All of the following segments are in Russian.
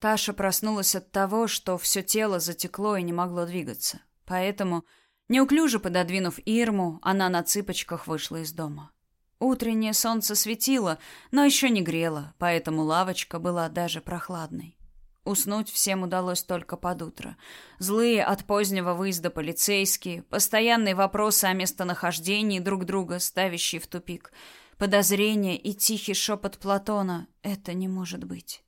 Таша проснулась от того, что все тело затекло и не могло двигаться. Поэтому, неуклюже пододвинув Ирму, она на цыпочках вышла из дома. Утреннее солнце светило, но еще не грело, поэтому лавочка была даже прохладной. Уснуть всем удалось только под утро. Злые от позднего выезда полицейские, постоянные вопросы о местонахождении друг друга, ставящие в тупик, подозрения и тихий шепот Платона «это не может быть».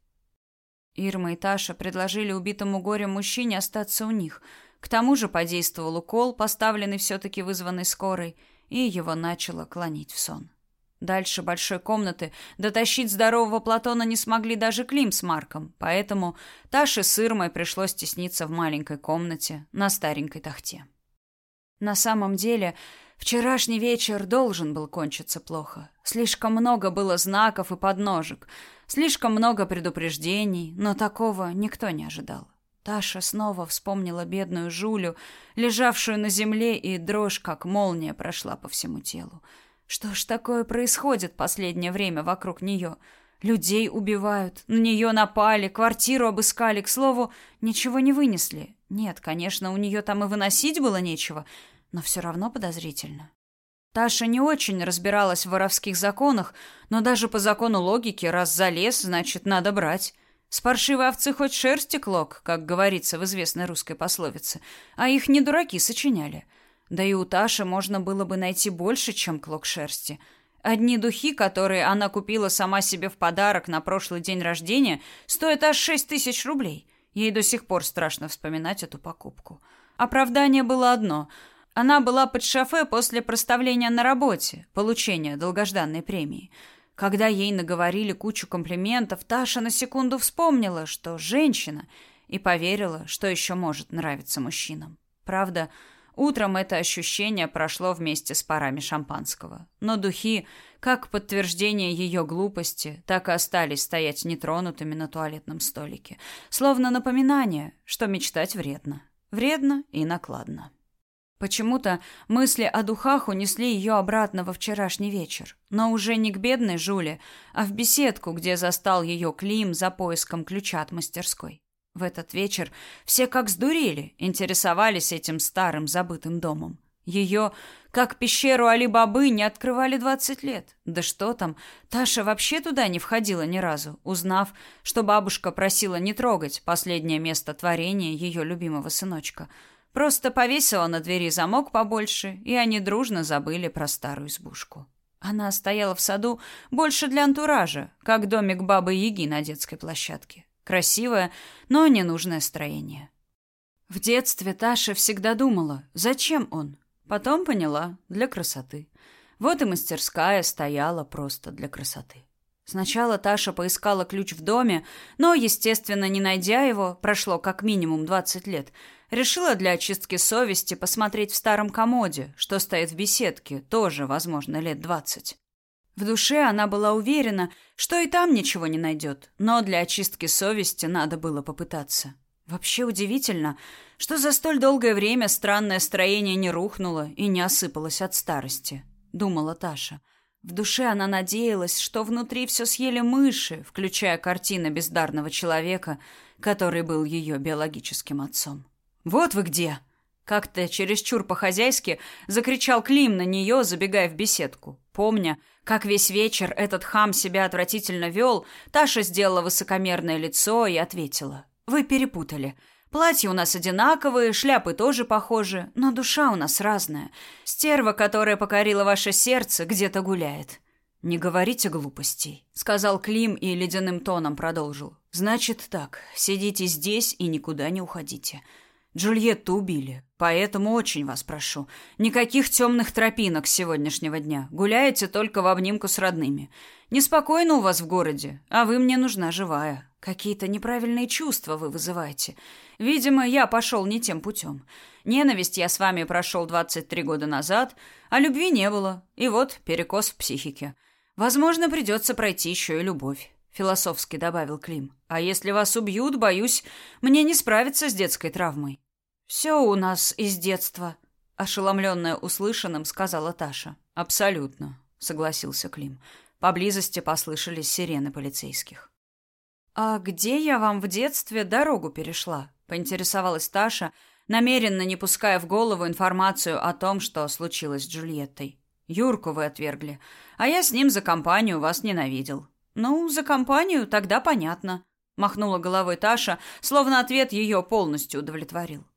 Ирма и Таша предложили убитому горем мужчине остаться у них. К тому же подействовал укол, поставленный все-таки вызванный скорой, и его начало клонить в сон. Дальше большой комнаты дотащить здорового Платона не смогли даже Клим с Марком, поэтому Таше с Ирмой пришлось тесниться в маленькой комнате на старенькой тахте. На самом деле, вчерашний вечер должен был кончиться плохо. Слишком много было знаков и подножек, слишком много предупреждений, но такого никто не ожидал. Таша снова вспомнила бедную Жулю, лежавшую на земле, и дрожь, как молния, прошла по всему телу. Что ж такое происходит последнее время вокруг нее? Людей убивают, на нее напали, квартиру обыскали, к слову, ничего не вынесли. Нет, конечно, у нее там и выносить было нечего, но все равно подозрительно. Таша не очень разбиралась в воровских законах, но даже по закону логики, раз залез, значит, надо брать. С паршивой овцы хоть шерсти клок, как говорится в известной русской пословице, а их не дураки сочиняли — да и у Таши можно было бы найти больше, чем клок шерсти. Одни духи, которые она купила сама себе в подарок на прошлый день рождения, стоят аж шесть тысяч рублей. Ей до сих пор страшно вспоминать эту покупку. Оправдание было одно. Она была под шофе после проставления на работе, получения долгожданной премии. Когда ей наговорили кучу комплиментов, Таша на секунду вспомнила, что женщина, и поверила, что еще может нравиться мужчинам. Правда, Утром это ощущение прошло вместе с парами шампанского. Но духи, как подтверждение ее глупости, так и остались стоять нетронутыми на туалетном столике. Словно напоминание, что мечтать вредно. Вредно и накладно. Почему-то мысли о духах унесли ее обратно во вчерашний вечер. Но уже не к бедной Жуле, а в беседку, где застал ее Клим за поиском ключа от мастерской. В этот вечер все как сдурели, интересовались этим старым забытым домом. Ее, как пещеру Али-Бабы, не открывали двадцать лет. Да что там, Таша вообще туда не входила ни разу, узнав, что бабушка просила не трогать последнее место творения ее любимого сыночка. Просто повесила на двери замок побольше, и они дружно забыли про старую избушку. Она стояла в саду больше для антуража, как домик бабы-яги на детской площадке. Красивое, но ненужное строение. В детстве Таша всегда думала, зачем он? Потом поняла, для красоты. Вот и мастерская стояла просто для красоты. Сначала Таша поискала ключ в доме, но, естественно, не найдя его, прошло как минимум 20 лет, решила для очистки совести посмотреть в старом комоде, что стоит в беседке, тоже, возможно, лет 20. В душе она была уверена, что и там ничего не найдет, но для очистки совести надо было попытаться. Вообще удивительно, что за столь долгое время странное строение не рухнуло и не осыпалось от старости, думала Таша. В душе она надеялась, что внутри все съели мыши, включая картины бездарного человека, который был ее биологическим отцом. «Вот вы где!» Как-то чересчур по-хозяйски закричал Клим на нее, забегая в беседку. Помня, как весь вечер этот хам себя отвратительно вел, Таша сделала высокомерное лицо и ответила. «Вы перепутали. Платья у нас одинаковые, шляпы тоже похожи, но душа у нас разная. Стерва, которая покорила ваше сердце, где-то гуляет». «Не говорите глупостей», — сказал Клим и ледяным тоном продолжил. «Значит так, сидите здесь и никуда не уходите. Джульетту убили, поэтому очень вас прошу. Никаких темных тропинок сегодняшнего дня. Гуляете только в обнимку с родными. Неспокойно у вас в городе, а вы мне нужна живая. Какие-то неправильные чувства вы вызываете. Видимо, я пошел не тем путем. Ненависть я с вами прошел 23 года назад, а любви не было. И вот перекос в психике. Возможно, придется пройти еще и любовь философски добавил Клим. А если вас убьют, боюсь, мне не справиться с детской травмой. Все у нас из детства, ошеломленная услышанным, сказала Таша. Абсолютно, согласился Клим. По близости послышались сирены полицейских. А где я вам в детстве дорогу перешла? поинтересовалась Таша, намеренно не пуская в голову информацию о том, что случилось с Джульеттой. Юрку вы отвергли, а я с ним за компанию вас ненавидел. «Ну, за компанию тогда понятно», — махнула головой Таша, словно ответ ее полностью удовлетворил.